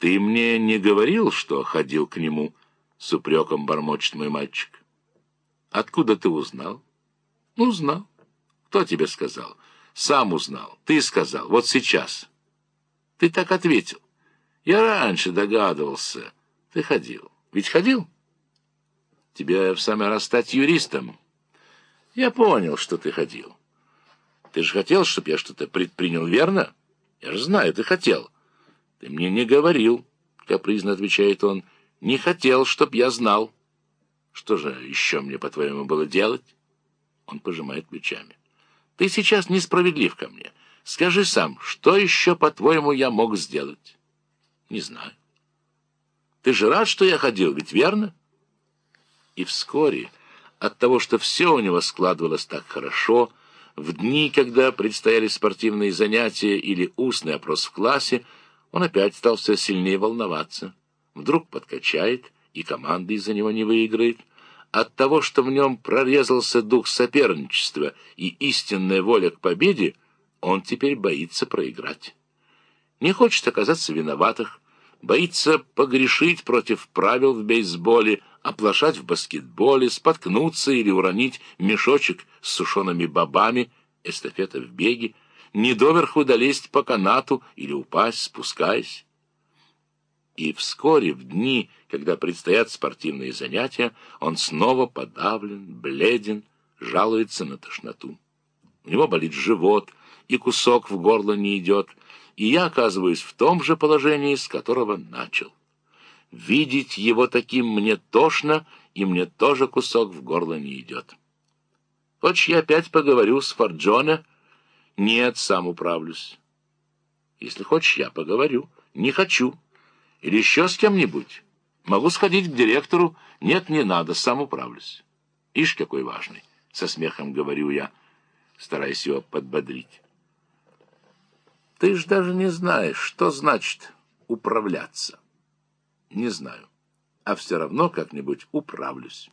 Ты мне не говорил, что ходил к нему? С упреком бормочет мой мальчик. Откуда ты узнал? Ну, узнал. Кто тебе сказал? Сам узнал. Ты сказал. Вот сейчас. Ты так ответил. Я раньше догадывался. Ты ходил. Ведь ходил? Тебе в самый раз стать юристом. Я понял, что ты ходил. Ты же хотел, чтобы я что-то предпринял, верно? Я же знаю, ты хотел. Ты мне не говорил, капризно отвечает он. Не хотел, чтоб я знал. Что же еще мне, по-твоему, было делать? Он пожимает плечами. Ты сейчас несправедлив ко мне. Скажи сам, что еще, по-твоему, я мог сделать? Не знаю. Ты же рад, что я ходил, ведь верно? И вскоре от того, что все у него складывалось так хорошо, в дни, когда предстояли спортивные занятия или устный опрос в классе, он опять стал все сильнее волноваться. Вдруг подкачает, и команда из-за него не выиграет. От того, что в нем прорезался дух соперничества и истинная воля к победе, он теперь боится проиграть. Не хочет оказаться виноватых, боится погрешить против правил в бейсболе, оплошать в баскетболе, споткнуться или уронить мешочек с сушеными бобами, эстафета в беге, не доверху долезть по канату или упасть, спускаясь. И вскоре, в дни, когда предстоят спортивные занятия, он снова подавлен, бледен, жалуется на тошноту. У него болит живот, и кусок в горло не идет, и я оказываюсь в том же положении, с которого начал. Видеть его таким мне тошно, и мне тоже кусок в горло не идет. Хочешь, я опять поговорю с Форджоне? Нет, сам управлюсь. Если хочешь, я поговорю. Не хочу. Или еще с кем-нибудь. Могу сходить к директору. Нет, не надо, сам управлюсь. Ишь, какой важный. Со смехом говорю я, стараясь его подбодрить. Ты ж даже не знаешь, что значит управляться. Не знаю. А все равно как-нибудь управлюсь.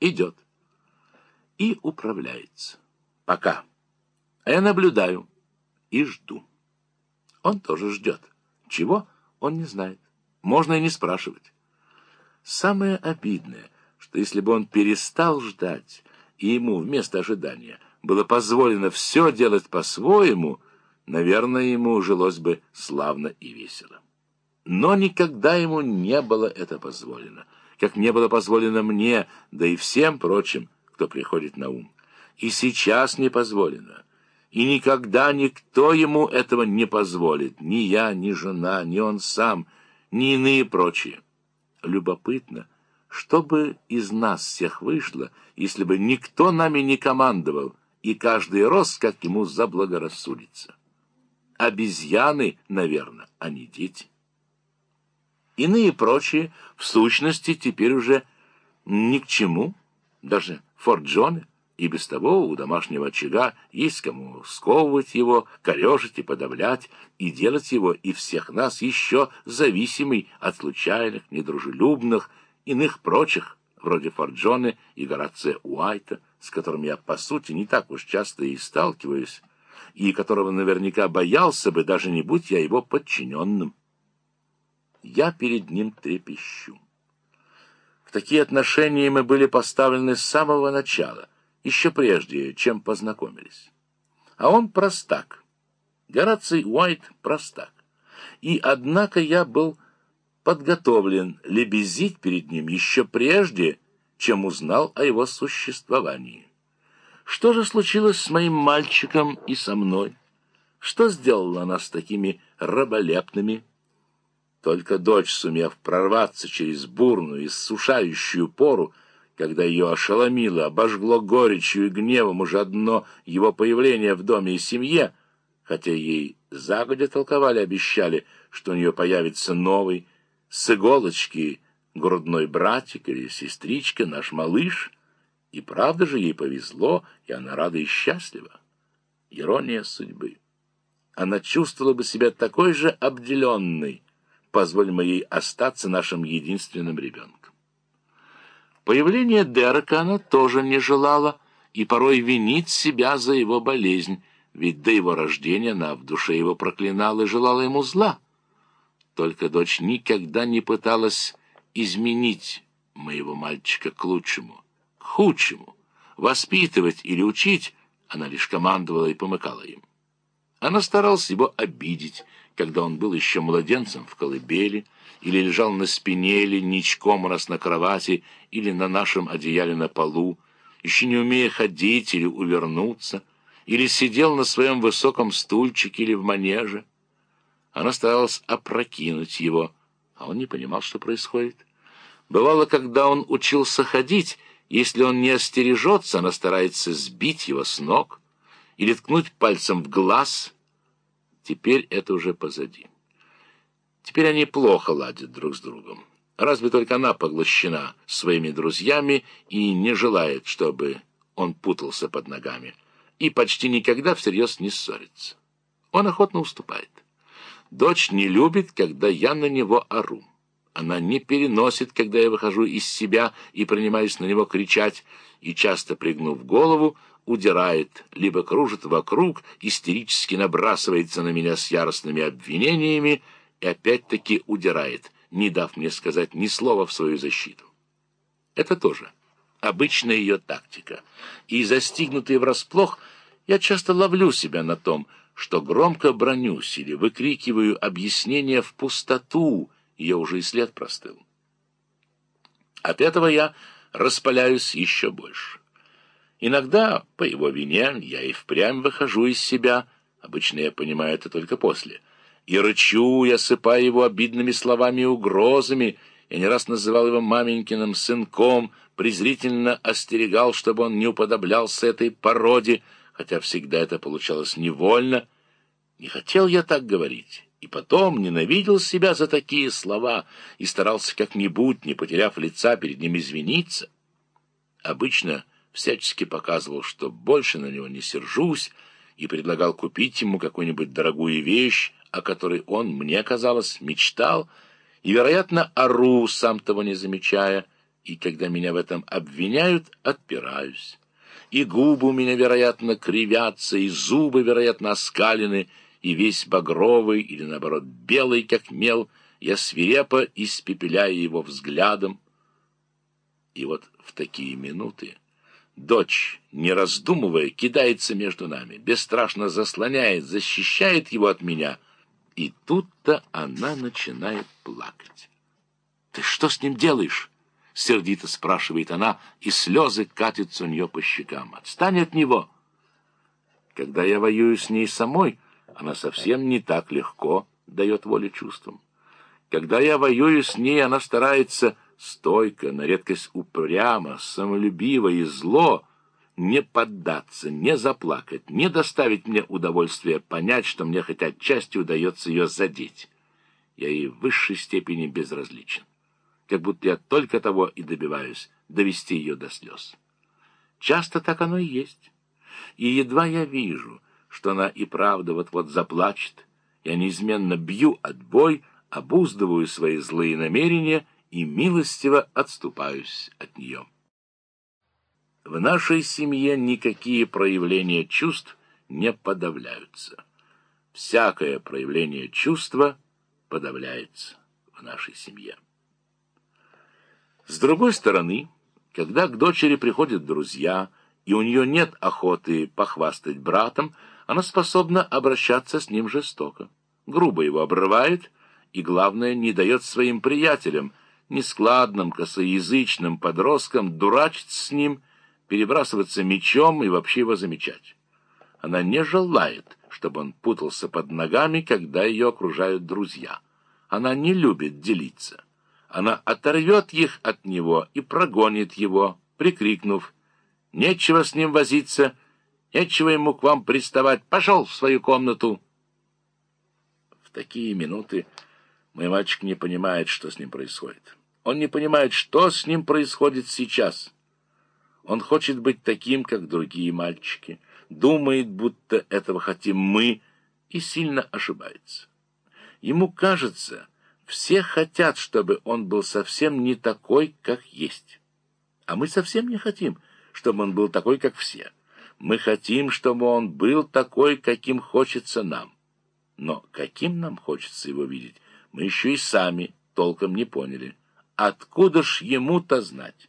Идет. И управляется. Пока. А я наблюдаю и жду. Он тоже ждет. Чего? Он не знает. Можно и не спрашивать. Самое обидное, что если бы он перестал ждать, и ему вместо ожидания было позволено все делать по-своему, наверное, ему жилось бы славно и весело. Но никогда ему не было это позволено, как не было позволено мне, да и всем прочим, кто приходит на ум. И сейчас не позволено. И никогда никто ему этого не позволит, ни я, ни жена, ни он сам, ни иные прочие. Любопытно, что бы из нас всех вышло, если бы никто нами не командовал, и каждый рос, как ему заблагорассудится. Обезьяны, наверное, а не дети. Иные прочие, в сущности, теперь уже ни к чему, даже Форт Джоны, и без того у домашнего очага есть кому сковывать его, корежить и подавлять, и делать его и всех нас еще зависимый от случайных, недружелюбных, иных прочих, вроде Форджоне и Горация Уайта, с которым я, по сути, не так уж часто и сталкиваюсь, и которого наверняка боялся бы, даже не будь я его подчиненным я перед ним трепещу. В такие отношения мы были поставлены с самого начала, еще прежде, чем познакомились. А он простак. Гораций Уайт простак. И, однако, я был подготовлен лебезить перед ним еще прежде, чем узнал о его существовании. Что же случилось с моим мальчиком и со мной? Что сделало нас такими раболепными, только дочь, сумев прорваться через бурную, иссушающую пору, когда ее ошеломило, обожгло горечью и гневом уже одно его появление в доме и семье, хотя ей загодя толковали, обещали, что у нее появится новый, с иголочки грудной братик или сестричка, наш малыш, и правда же ей повезло, и она рада и счастлива. Ирония судьбы. Она чувствовала бы себя такой же обделенной, позволим ей остаться нашим единственным ребенком. Появление Дерека она тоже не желала и порой винит себя за его болезнь, ведь до его рождения она в душе его проклинала и желала ему зла. Только дочь никогда не пыталась изменить моего мальчика к лучшему, к худшему. Воспитывать или учить она лишь командовала и помыкала им. Она старалась его обидеть, когда он был еще младенцем в колыбели, или лежал на спине, или ничком раз на кровати, или на нашем одеяле на полу, еще не умея ходить или увернуться, или сидел на своем высоком стульчике или в манеже. Она старалась опрокинуть его, а он не понимал, что происходит. Бывало, когда он учился ходить, если он не остережется, она старается сбить его с ног или ткнуть пальцем в глаз. Теперь это уже позади. Теперь они плохо ладят друг с другом. Разве только она поглощена своими друзьями и не желает, чтобы он путался под ногами, и почти никогда всерьез не ссорится. Он охотно уступает. Дочь не любит, когда я на него ору. Она не переносит, когда я выхожу из себя и принимаюсь на него кричать, и, часто пригнув голову, удирает, либо кружит вокруг, истерически набрасывается на меня с яростными обвинениями и опять-таки удирает, не дав мне сказать ни слова в свою защиту. Это тоже обычная ее тактика. И, застигнутый врасплох, я часто ловлю себя на том, что громко бронюсь или выкрикиваю объяснения в пустоту, ее уже и след простыл. От этого я распаляюсь еще больше. Иногда, по его вине, я и впрямь выхожу из себя, обычно я понимаю это только после, и рычу, и осыпаю его обидными словами и угрозами, я не раз называл его маменькиным сынком, презрительно остерегал, чтобы он не уподоблялся этой породе, хотя всегда это получалось невольно. Не хотел я так говорить, и потом ненавидел себя за такие слова и старался как-нибудь, не потеряв лица, перед ним извиниться. Обычно всячески показывал, что больше на него не сержусь, и предлагал купить ему какую-нибудь дорогую вещь, о которой он, мне казалось, мечтал, и, вероятно, ору, сам того не замечая, и когда меня в этом обвиняют, отпираюсь. И губы у меня, вероятно, кривятся, и зубы, вероятно, оскалены, и весь багровый или, наоборот, белый, как мел, я свирепо испепеляю его взглядом. И вот в такие минуты дочь, не раздумывая, кидается между нами, бесстрашно заслоняет, защищает его от меня — и тут-то она начинает плакать. «Ты что с ним делаешь?» — сердито спрашивает она, и слезы катятся у нее по щекам. «Отстань от него!» Когда я воюю с ней самой, она совсем не так легко дает волю чувствам. Когда я воюю с ней, она старается стойко, на редкость упрямо, самолюбиво и зло — не поддаться, не заплакать, не доставить мне удовольствие понять, что мне хоть отчасти удается ее задеть. Я ей в высшей степени безразличен. Как будто я только того и добиваюсь — довести ее до слез. Часто так оно и есть. И едва я вижу, что она и правда вот-вот заплачет, я неизменно бью отбой, обуздываю свои злые намерения и милостиво отступаюсь от нее. В нашей семье никакие проявления чувств не подавляются. Всякое проявление чувства подавляется в нашей семье. С другой стороны, когда к дочери приходят друзья, и у нее нет охоты похвастать братом, она способна обращаться с ним жестоко, грубо его обрывает и, главное, не дает своим приятелям, нескладным, косоязычным подросткам дурачиться с ним перебрасываться мечом и вообще его замечать. Она не желает, чтобы он путался под ногами, когда ее окружают друзья. Она не любит делиться. Она оторвет их от него и прогонит его, прикрикнув «Нечего с ним возиться, нечего ему к вам приставать, пошел в свою комнату!» В такие минуты мой мальчик не понимает, что с ним происходит. Он не понимает, что с ним происходит сейчас — он хочет быть таким, как другие мальчики, думает, будто этого хотим мы, и сильно ошибается. Ему кажется, все хотят, чтобы он был совсем не такой, как есть. А мы совсем не хотим, чтобы он был такой, как все. Мы хотим, чтобы он был такой, каким хочется нам. Но каким нам хочется его видеть, Мы еще и сами толком не поняли. Откуда ж ему-то знать?